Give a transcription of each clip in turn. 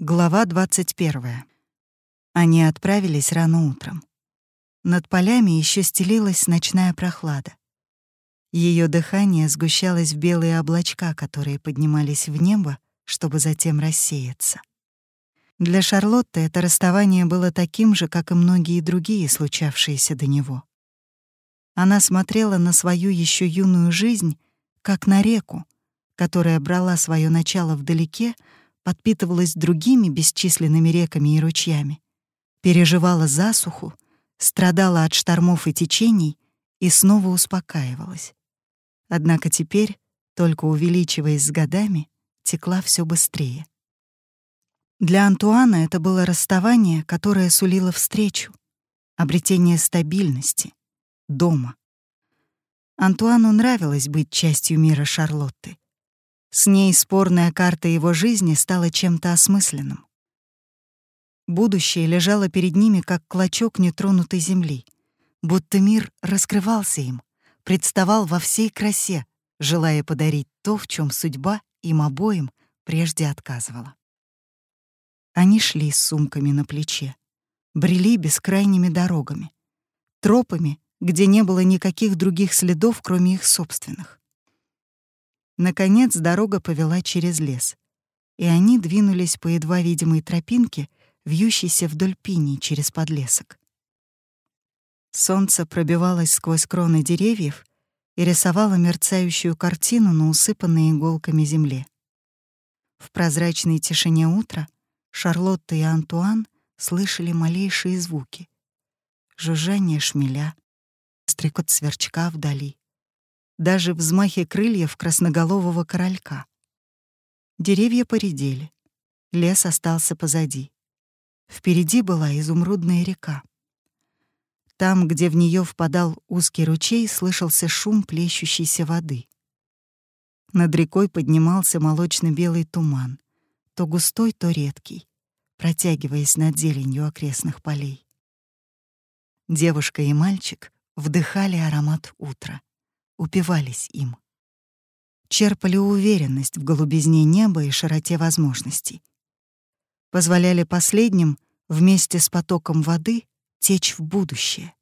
Глава 21. Они отправились рано утром. Над полями еще стелилась ночная прохлада. Ее дыхание сгущалось в белые облачка, которые поднимались в небо, чтобы затем рассеяться. Для Шарлотты это расставание было таким же, как и многие другие, случавшиеся до него. Она смотрела на свою еще юную жизнь, как на реку, которая брала свое начало вдалеке, подпитывалась другими бесчисленными реками и ручьями, переживала засуху, страдала от штормов и течений и снова успокаивалась. Однако теперь, только увеличиваясь с годами, текла все быстрее. Для Антуана это было расставание, которое сулило встречу, обретение стабильности, дома. Антуану нравилось быть частью мира Шарлотты. С ней спорная карта его жизни стала чем-то осмысленным. Будущее лежало перед ними, как клочок нетронутой земли, будто мир раскрывался им, представал во всей красе, желая подарить то, в чем судьба им обоим прежде отказывала. Они шли с сумками на плече, брели бескрайними дорогами, тропами, где не было никаких других следов, кроме их собственных. Наконец дорога повела через лес, и они двинулись по едва видимой тропинке, вьющейся вдоль пиней через подлесок. Солнце пробивалось сквозь кроны деревьев и рисовало мерцающую картину на усыпанной иголками земле. В прозрачной тишине утра Шарлотта и Антуан слышали малейшие звуки. Жужжание шмеля, стрекот сверчка вдали, даже взмахи крыльев красноголового королька. Деревья поредели, лес остался позади. Впереди была изумрудная река. Там, где в нее впадал узкий ручей, слышался шум плещущейся воды. Над рекой поднимался молочно-белый туман, то густой, то редкий, протягиваясь над зеленью окрестных полей. Девушка и мальчик вдыхали аромат утра упивались им. Черпали уверенность в голубизне неба и широте возможностей. Позволяли последним вместе с потоком воды течь в будущее.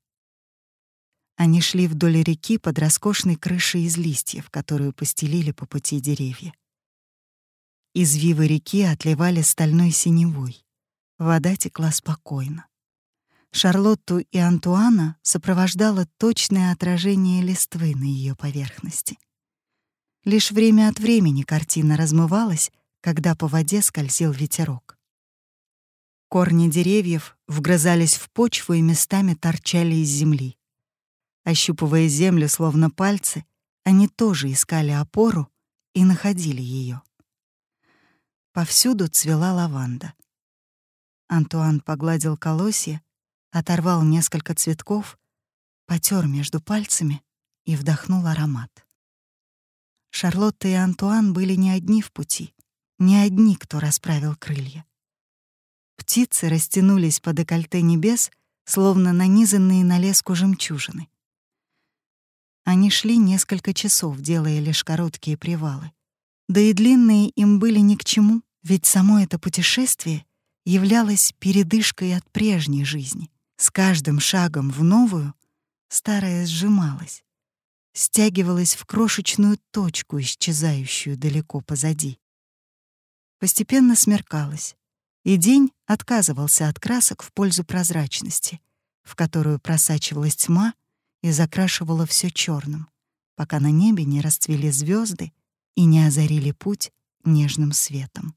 Они шли вдоль реки под роскошной крышей из листьев, которую постелили по пути деревья. Извивы реки отливали стальной синевой. Вода текла спокойно. Шарлотту и Антуана сопровождало точное отражение листвы на ее поверхности. Лишь время от времени картина размывалась, когда по воде скользил ветерок. Корни деревьев вгрызались в почву и местами торчали из земли. Ощупывая землю словно пальцы, они тоже искали опору и находили ее. Повсюду цвела лаванда. Антуан погладил колосья, оторвал несколько цветков, потер между пальцами и вдохнул аромат. Шарлотта и Антуан были не одни в пути, не одни, кто расправил крылья. Птицы растянулись по декольте небес, словно нанизанные на леску жемчужины. Они шли несколько часов, делая лишь короткие привалы. Да и длинные им были ни к чему, ведь само это путешествие являлось передышкой от прежней жизни. С каждым шагом в новую старая сжималась, стягивалась в крошечную точку, исчезающую далеко позади. Постепенно смеркалось, и день отказывался от красок в пользу прозрачности, в которую просачивалась тьма и закрашивала все черным, пока на небе не расцвели звезды и не озарили путь нежным светом.